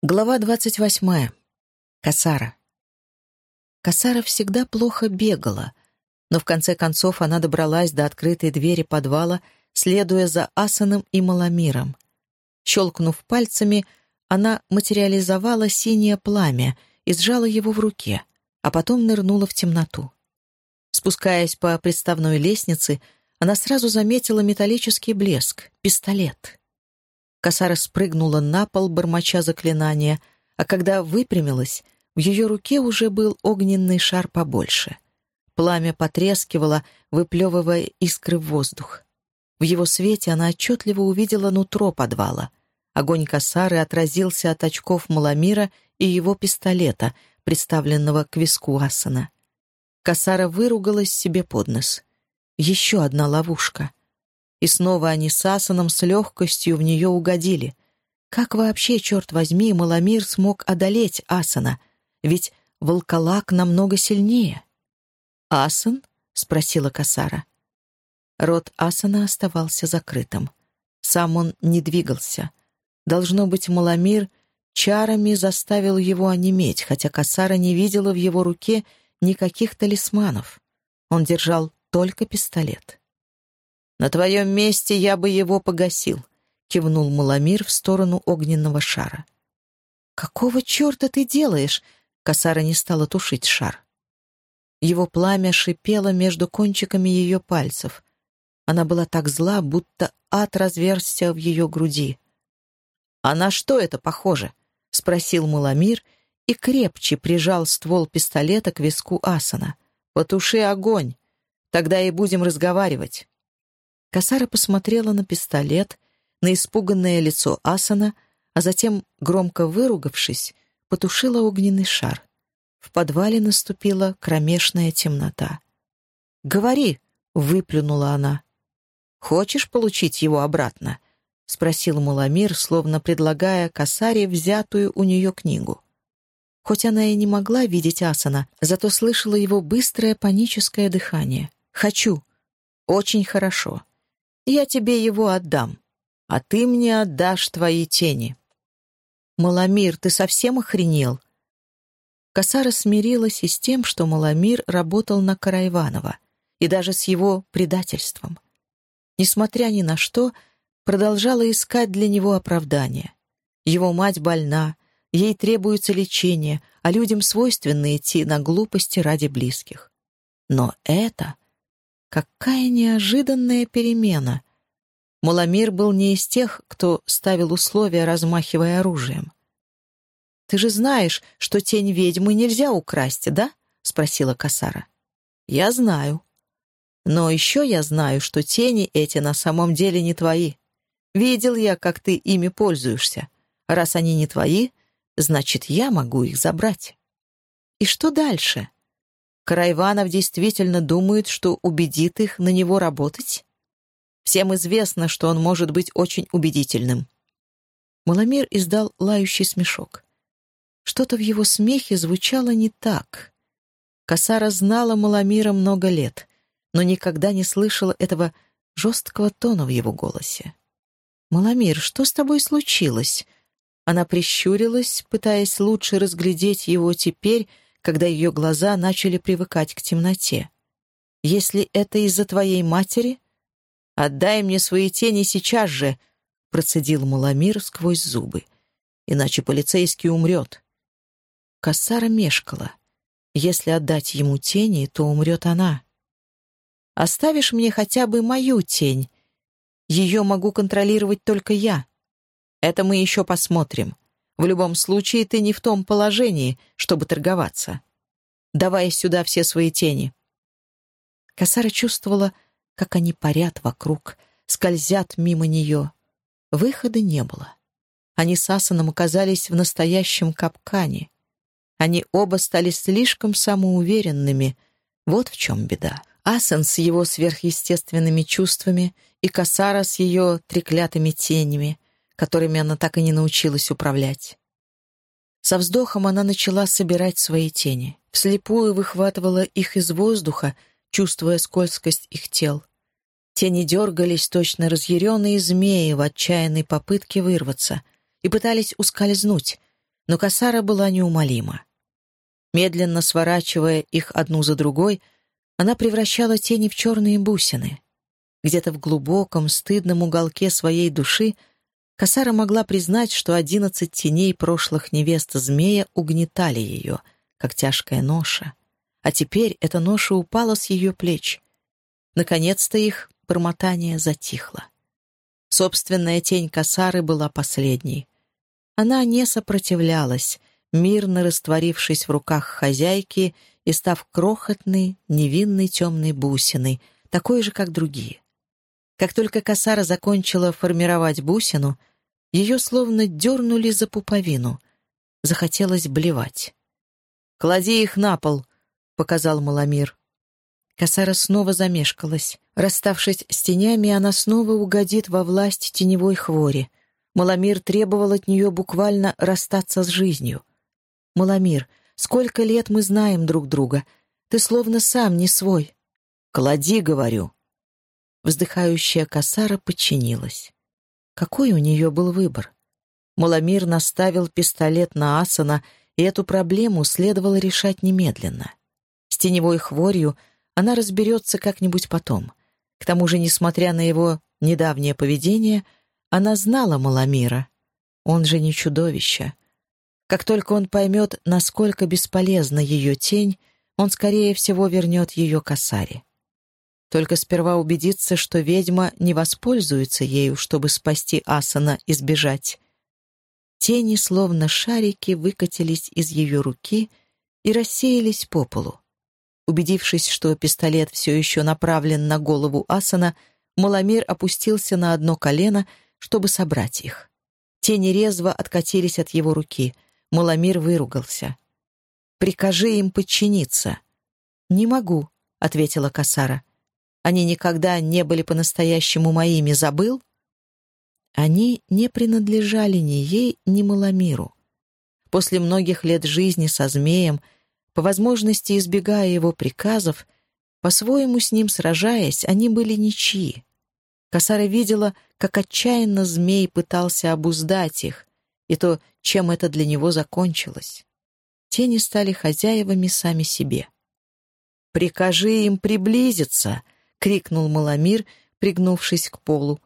Глава двадцать восьмая. Касара. Касара всегда плохо бегала, но в конце концов она добралась до открытой двери подвала, следуя за Асаном и Маламиром. Щелкнув пальцами, она материализовала синее пламя и сжала его в руке, а потом нырнула в темноту. Спускаясь по приставной лестнице, она сразу заметила металлический блеск — пистолет — Косара спрыгнула на пол, бормоча заклинания, а когда выпрямилась, в ее руке уже был огненный шар побольше. Пламя потрескивало, выплевывая искры в воздух. В его свете она отчетливо увидела нутро подвала. Огонь косары отразился от очков Маламира и его пистолета, приставленного к виску Асана. Косара выругалась себе под нос. Еще одна ловушка. И снова они с Асаном с легкостью в нее угодили. Как вообще, черт возьми, Маламир смог одолеть Асана? Ведь волколак намного сильнее. «Асан?» — спросила Касара. Рот Асана оставался закрытым. Сам он не двигался. Должно быть, Маламир чарами заставил его онеметь, хотя Касара не видела в его руке никаких талисманов. Он держал только пистолет. «На твоем месте я бы его погасил», — кивнул Маламир в сторону огненного шара. «Какого черта ты делаешь?» — Косара не стала тушить шар. Его пламя шипело между кончиками ее пальцев. Она была так зла, будто ад разверзся в ее груди. «А на что это похоже?» — спросил Маламир и крепче прижал ствол пистолета к виску Асана. «Потуши огонь, тогда и будем разговаривать». Касара посмотрела на пистолет, на испуганное лицо Асана, а затем, громко выругавшись, потушила огненный шар. В подвале наступила кромешная темнота. «Говори!» — выплюнула она. «Хочешь получить его обратно?» — спросил Муламир, словно предлагая Касаре взятую у нее книгу. Хоть она и не могла видеть Асана, зато слышала его быстрое паническое дыхание. «Хочу!» «Очень хорошо!» Я тебе его отдам, а ты мне отдашь твои тени». «Маламир, ты совсем охренел?» Косара смирилась и с тем, что Маламир работал на Карайванова, и даже с его предательством. Несмотря ни на что, продолжала искать для него оправдания. Его мать больна, ей требуется лечение, а людям свойственно идти на глупости ради близких. Но это Какая неожиданная перемена! Маламир был не из тех, кто ставил условия, размахивая оружием. «Ты же знаешь, что тень ведьмы нельзя украсть, да?» — спросила Касара. «Я знаю. Но еще я знаю, что тени эти на самом деле не твои. Видел я, как ты ими пользуешься. Раз они не твои, значит, я могу их забрать». «И что дальше?» Карайванов действительно думает, что убедит их на него работать? Всем известно, что он может быть очень убедительным. Маломир издал лающий смешок. Что-то в его смехе звучало не так. Косара знала Маломира много лет, но никогда не слышала этого жесткого тона в его голосе. «Маломир, что с тобой случилось?» Она прищурилась, пытаясь лучше разглядеть его теперь, когда ее глаза начали привыкать к темноте. «Если это из-за твоей матери, отдай мне свои тени сейчас же», — процедил Маламир сквозь зубы. «Иначе полицейский умрет». Кассара мешкала. «Если отдать ему тени, то умрет она». «Оставишь мне хотя бы мою тень. Ее могу контролировать только я. Это мы еще посмотрим. В любом случае, ты не в том положении, чтобы торговаться. Давай сюда все свои тени». Косара чувствовала, как они парят вокруг, скользят мимо нее. Выхода не было. Они с Асаном оказались в настоящем капкане. Они оба стали слишком самоуверенными. Вот в чем беда. Асан с его сверхъестественными чувствами и Касара с ее треклятыми тенями — которыми она так и не научилась управлять. Со вздохом она начала собирать свои тени. Вслепую выхватывала их из воздуха, чувствуя скользкость их тел. Тени дергались, точно разъяренные змеи в отчаянной попытке вырваться, и пытались ускользнуть. Но Касара была неумолима. Медленно сворачивая их одну за другой, она превращала тени в черные бусины. Где-то в глубоком, стыдном уголке своей души Касара могла признать, что одиннадцать теней прошлых невест змея угнетали ее, как тяжкая ноша. А теперь эта ноша упала с ее плеч. Наконец-то их бормотание затихло. Собственная тень Касары была последней. Она не сопротивлялась, мирно растворившись в руках хозяйки и став крохотной, невинной темной бусиной, такой же, как другие. Как только Касара закончила формировать бусину, ее словно дернули за пуповину. Захотелось блевать. «Клади их на пол», — показал Маламир. Касара снова замешкалась. Расставшись с тенями, она снова угодит во власть теневой хвори. Маламир требовал от нее буквально расстаться с жизнью. «Маламир, сколько лет мы знаем друг друга? Ты словно сам не свой». «Клади», — говорю. Вздыхающая Касара подчинилась. Какой у нее был выбор? Маламир наставил пистолет на Асана, и эту проблему следовало решать немедленно. С теневой хворью она разберется как-нибудь потом. К тому же, несмотря на его недавнее поведение, она знала Маламира. Он же не чудовище. Как только он поймет, насколько бесполезна ее тень, он, скорее всего, вернет ее к Асаре. Только сперва убедиться, что ведьма не воспользуется ею, чтобы спасти Асана и сбежать. Тени, словно шарики, выкатились из ее руки и рассеялись по полу. Убедившись, что пистолет все еще направлен на голову Асана, Маламир опустился на одно колено, чтобы собрать их. Тени резво откатились от его руки. Маламир выругался. «Прикажи им подчиниться». «Не могу», — ответила Касара. Они никогда не были по-настоящему моими, забыл? Они не принадлежали ни ей, ни Маламиру. После многих лет жизни со змеем, по возможности избегая его приказов, по-своему с ним сражаясь, они были ничьи. Косара видела, как отчаянно змей пытался обуздать их, и то, чем это для него закончилось. Тени стали хозяевами сами себе. «Прикажи им приблизиться!» — крикнул Маламир, пригнувшись к полу.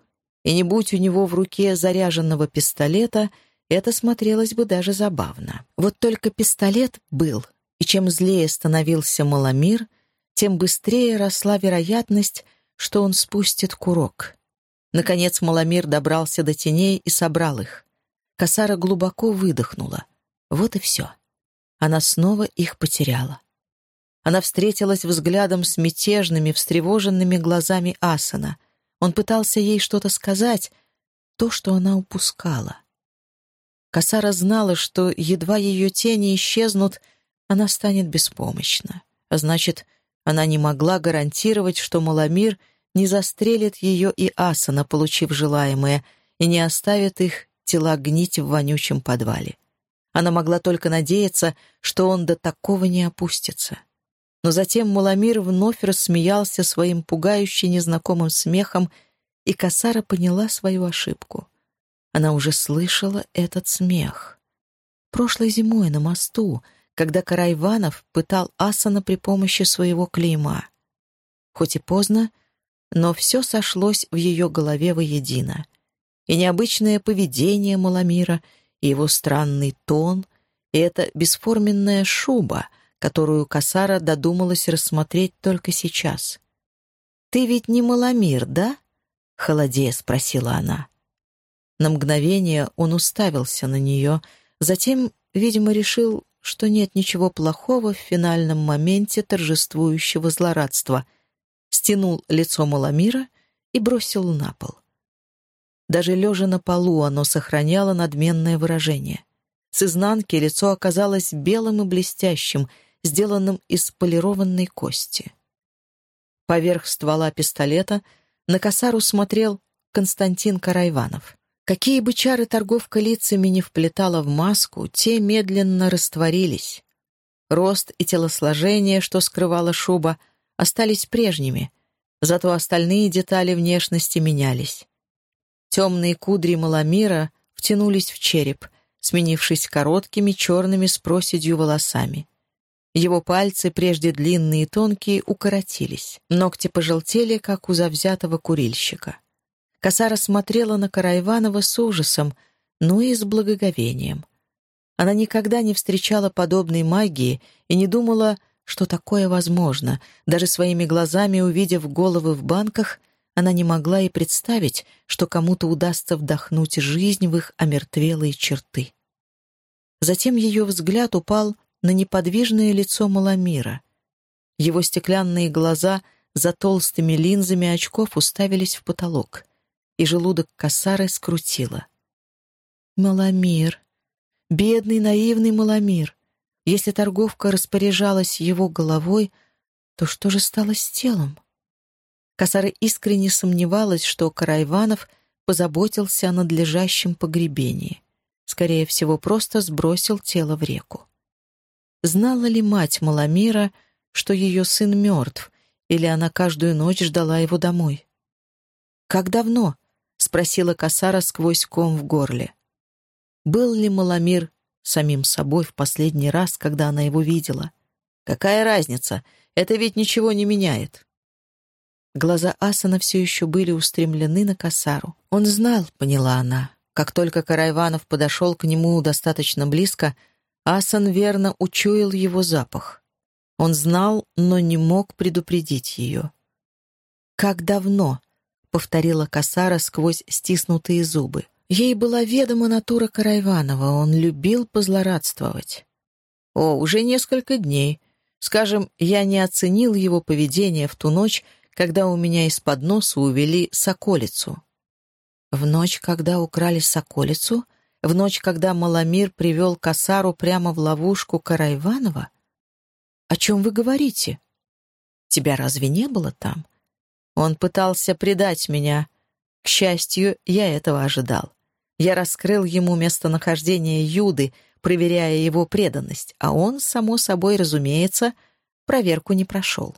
И не будь у него в руке заряженного пистолета, это смотрелось бы даже забавно. Вот только пистолет был, и чем злее становился Маламир, тем быстрее росла вероятность, что он спустит курок. Наконец Маламир добрался до теней и собрал их. Косара глубоко выдохнула. Вот и все. Она снова их потеряла. Она встретилась взглядом с мятежными, встревоженными глазами Асана. Он пытался ей что-то сказать, то, что она упускала. Касара знала, что едва ее тени исчезнут, она станет беспомощна. А значит, она не могла гарантировать, что Маламир не застрелит ее и Асана, получив желаемое, и не оставит их тела гнить в вонючем подвале. Она могла только надеяться, что он до такого не опустится. Но затем Маламир вновь рассмеялся своим пугающе незнакомым смехом, и Касара поняла свою ошибку. Она уже слышала этот смех. Прошлой зимой на мосту, когда Карайванов пытал Асана при помощи своего клейма. Хоть и поздно, но все сошлось в ее голове воедино. И необычное поведение Маламира, и его странный тон, и эта бесформенная шуба — которую Касара додумалась рассмотреть только сейчас. «Ты ведь не Маламир, да?» — холодея спросила она. На мгновение он уставился на нее, затем, видимо, решил, что нет ничего плохого в финальном моменте торжествующего злорадства, стянул лицо Маламира и бросил на пол. Даже лежа на полу оно сохраняло надменное выражение. С изнанки лицо оказалось белым и блестящим — сделанным из полированной кости. Поверх ствола пистолета на косару смотрел Константин Карайванов. Какие бы чары торговка лицами не вплетала в маску, те медленно растворились. Рост и телосложение, что скрывала шуба, остались прежними, зато остальные детали внешности менялись. Темные кудри Маламира втянулись в череп, сменившись короткими черными с проседью волосами. Его пальцы, прежде длинные и тонкие, укоротились. Ногти пожелтели, как у завзятого курильщика. Косара смотрела на Караиванова с ужасом, но и с благоговением. Она никогда не встречала подобной магии и не думала, что такое возможно. Даже своими глазами, увидев головы в банках, она не могла и представить, что кому-то удастся вдохнуть жизнь в их омертвелые черты. Затем ее взгляд упал на неподвижное лицо Маламира. Его стеклянные глаза за толстыми линзами очков уставились в потолок, и желудок косары скрутило. «Маламир! Бедный, наивный Маламир! Если торговка распоряжалась его головой, то что же стало с телом?» Косара искренне сомневалась, что Карайванов позаботился о надлежащем погребении. Скорее всего, просто сбросил тело в реку. Знала ли мать Маламира, что ее сын мертв, или она каждую ночь ждала его домой? «Как давно?» — спросила Касара сквозь ком в горле. Был ли Маламир самим собой в последний раз, когда она его видела? «Какая разница? Это ведь ничего не меняет». Глаза Асана все еще были устремлены на Касару. Он знал, поняла она. Как только Карайванов подошел к нему достаточно близко, Асан верно учуял его запах. Он знал, но не мог предупредить ее. «Как давно?» — повторила Касара сквозь стиснутые зубы. Ей была ведома натура Карайванова, он любил позлорадствовать. «О, уже несколько дней. Скажем, я не оценил его поведение в ту ночь, когда у меня из-под носа увели соколицу. В ночь, когда украли соколицу, в ночь, когда Маломир привел Касару прямо в ловушку Карайванова? О чем вы говорите? Тебя разве не было там? Он пытался предать меня. К счастью, я этого ожидал. Я раскрыл ему местонахождение Юды, проверяя его преданность, а он, само собой разумеется, проверку не прошел.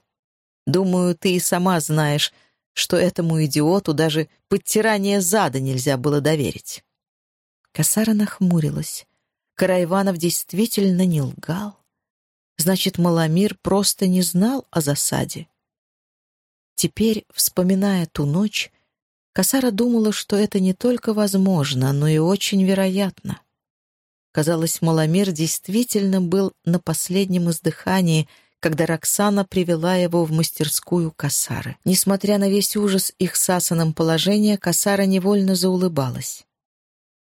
Думаю, ты и сама знаешь, что этому идиоту даже подтирание зада нельзя было доверить». Косара нахмурилась. Карайванов действительно не лгал. Значит, Маламир просто не знал о засаде. Теперь, вспоминая ту ночь, Касара думала, что это не только возможно, но и очень вероятно. Казалось, Маламир действительно был на последнем издыхании — когда Роксана привела его в мастерскую Касары. Несмотря на весь ужас их с Асаном положения, Касара невольно заулыбалась.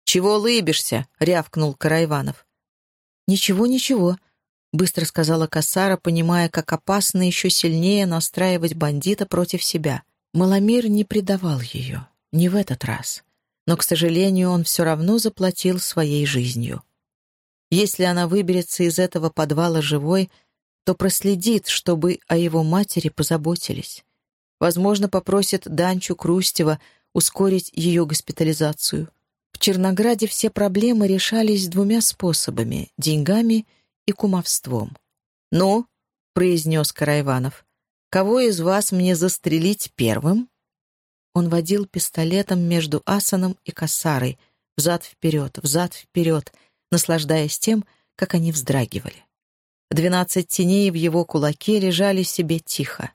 «Чего улыбишься?» — рявкнул Карайванов. «Ничего, ничего», — быстро сказала Касара, понимая, как опасно еще сильнее настраивать бандита против себя. Маломир не предавал ее, не в этот раз. Но, к сожалению, он все равно заплатил своей жизнью. Если она выберется из этого подвала живой — то проследит, чтобы о его матери позаботились. Возможно, попросит Данчу Крустева ускорить ее госпитализацию. В Чернограде все проблемы решались двумя способами — деньгами и кумовством. «Ну», — произнес Карайванов, — «кого из вас мне застрелить первым?» Он водил пистолетом между Асаном и Касарой, взад-вперед, взад-вперед, наслаждаясь тем, как они вздрагивали. Двенадцать теней в его кулаке лежали себе тихо.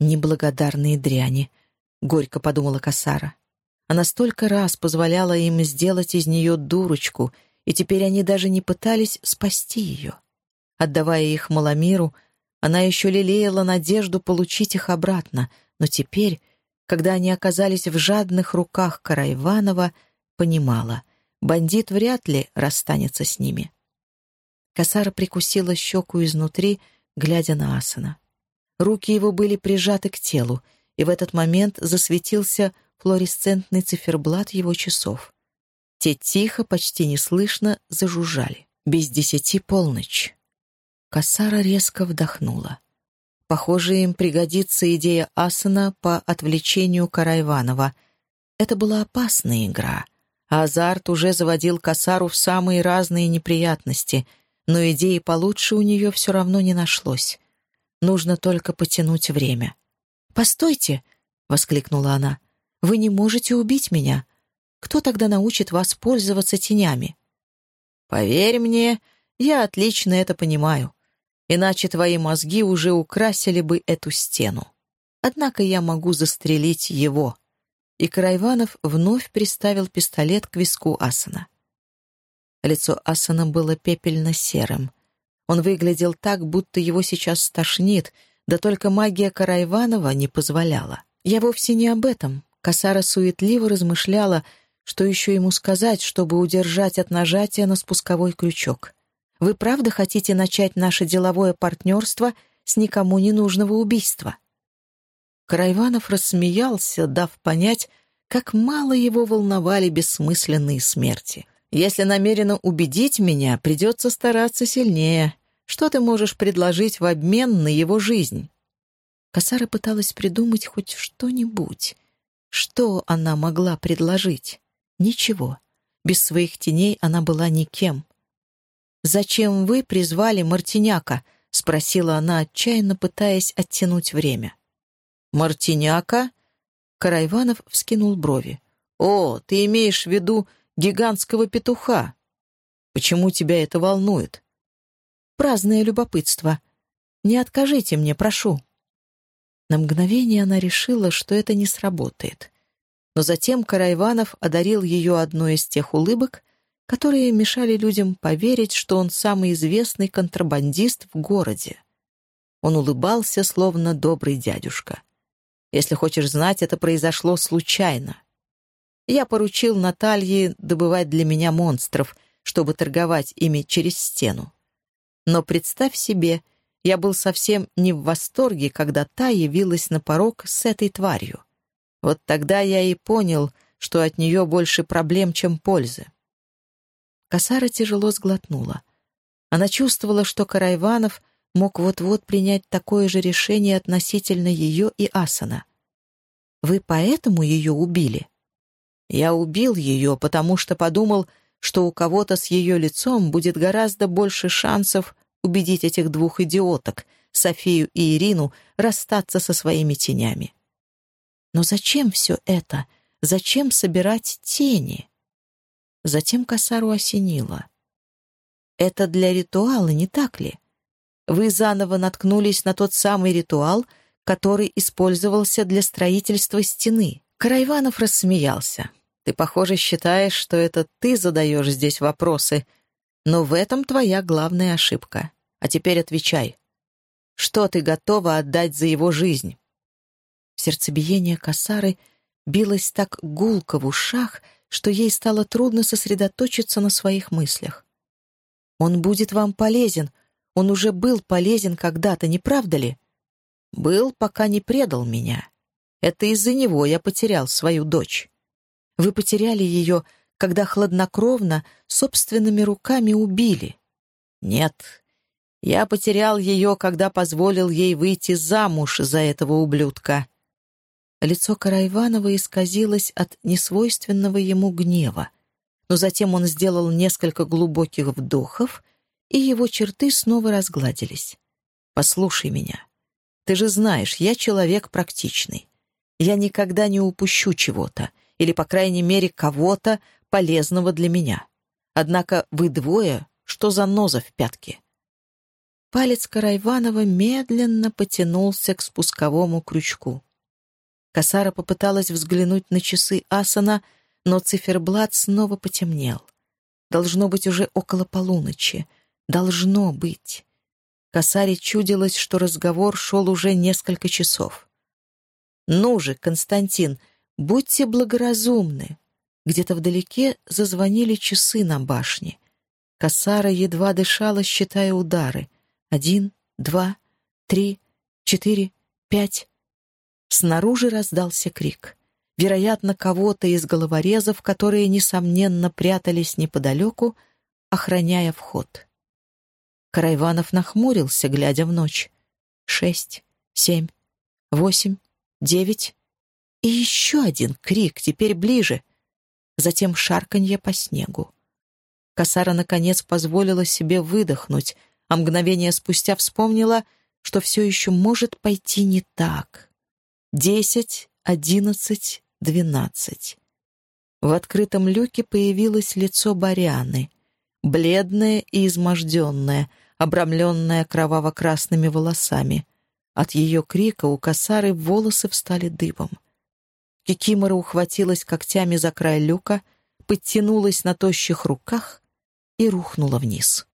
«Неблагодарные дряни», — горько подумала Касара. Она столько раз позволяла им сделать из нее дурочку, и теперь они даже не пытались спасти ее. Отдавая их Маламиру, она еще лелеяла надежду получить их обратно, но теперь, когда они оказались в жадных руках Карайванова, понимала, бандит вряд ли расстанется с ними. Косара прикусила щеку изнутри, глядя на Асана. Руки его были прижаты к телу, и в этот момент засветился флуоресцентный циферблат его часов. Те тихо, почти неслышно зажужжали. Без десяти полночь. Косара резко вдохнула. Похоже, им пригодится идея Асана по отвлечению Карайванова. Это была опасная игра, а азарт уже заводил Косару в самые разные неприятности — но идеи получше у нее все равно не нашлось. Нужно только потянуть время. «Постойте!» — воскликнула она. «Вы не можете убить меня. Кто тогда научит вас пользоваться тенями?» Поверь мне, я отлично это понимаю. Иначе твои мозги уже украсили бы эту стену. Однако я могу застрелить его». И Карайванов вновь приставил пистолет к виску Асана. Лицо Асана было пепельно-серым. Он выглядел так, будто его сейчас стошнит, да только магия Карайванова не позволяла. Я вовсе не об этом. Косара суетливо размышляла, что еще ему сказать, чтобы удержать от нажатия на спусковой крючок. «Вы правда хотите начать наше деловое партнерство с никому не нужного убийства?» Карайванов рассмеялся, дав понять, как мало его волновали бессмысленные смерти. «Если намеренно убедить меня, придется стараться сильнее. Что ты можешь предложить в обмен на его жизнь?» Косара пыталась придумать хоть что-нибудь. Что она могла предложить? Ничего. Без своих теней она была никем. «Зачем вы призвали Мартиняка?» — спросила она, отчаянно пытаясь оттянуть время. «Мартиняка?» Карайванов вскинул брови. «О, ты имеешь в виду гигантского петуха. Почему тебя это волнует?» «Праздное любопытство. Не откажите мне, прошу». На мгновение она решила, что это не сработает. Но затем Карайванов одарил ее одной из тех улыбок, которые мешали людям поверить, что он самый известный контрабандист в городе. Он улыбался, словно добрый дядюшка. Если хочешь знать, это произошло случайно. Я поручил Наталье добывать для меня монстров, чтобы торговать ими через стену. Но представь себе, я был совсем не в восторге, когда та явилась на порог с этой тварью. Вот тогда я и понял, что от нее больше проблем, чем пользы. Косара тяжело сглотнула. Она чувствовала, что Карайванов — мог вот-вот принять такое же решение относительно ее и Асана. Вы поэтому ее убили? Я убил ее, потому что подумал, что у кого-то с ее лицом будет гораздо больше шансов убедить этих двух идиоток, Софию и Ирину, расстаться со своими тенями. Но зачем все это? Зачем собирать тени? Затем косару осенило. Это для ритуала, не так ли? вы заново наткнулись на тот самый ритуал, который использовался для строительства стены. Карайванов рассмеялся. «Ты, похоже, считаешь, что это ты задаешь здесь вопросы, но в этом твоя главная ошибка. А теперь отвечай. Что ты готова отдать за его жизнь?» Сердцебиение Касары билось так гулко в ушах, что ей стало трудно сосредоточиться на своих мыслях. «Он будет вам полезен», он уже был полезен когда-то, не правда ли? Был, пока не предал меня. Это из-за него я потерял свою дочь. Вы потеряли ее, когда хладнокровно, собственными руками убили. Нет, я потерял ее, когда позволил ей выйти замуж за этого ублюдка. Лицо Карайванова исказилось от несвойственного ему гнева, но затем он сделал несколько глубоких вдохов и его черты снова разгладились. «Послушай меня. Ты же знаешь, я человек практичный. Я никогда не упущу чего-то, или, по крайней мере, кого-то полезного для меня. Однако вы двое, что за ноза в пятке?» Палец Карайванова медленно потянулся к спусковому крючку. Косара попыталась взглянуть на часы Асана, но циферблат снова потемнел. Должно быть уже около полуночи. Должно быть. Косаре чудилось, что разговор шел уже несколько часов. «Ну же, Константин, будьте благоразумны!» Где-то вдалеке зазвонили часы на башне. Косара едва дышала, считая удары. Один, два, три, четыре, пять. Снаружи раздался крик. Вероятно, кого-то из головорезов, которые, несомненно, прятались неподалеку, охраняя вход. Карайванов нахмурился, глядя в ночь. Шесть, семь, восемь, девять. И еще один крик, теперь ближе. Затем шарканье по снегу. Косара, наконец, позволила себе выдохнуть, а мгновение спустя вспомнила, что все еще может пойти не так. Десять, одиннадцать, двенадцать. В открытом люке появилось лицо Барианы. бледная и изможденная, обрамленная кроваво-красными волосами. От ее крика у косары волосы встали дыбом. Кикимора ухватилась когтями за край люка, подтянулась на тощих руках и рухнула вниз.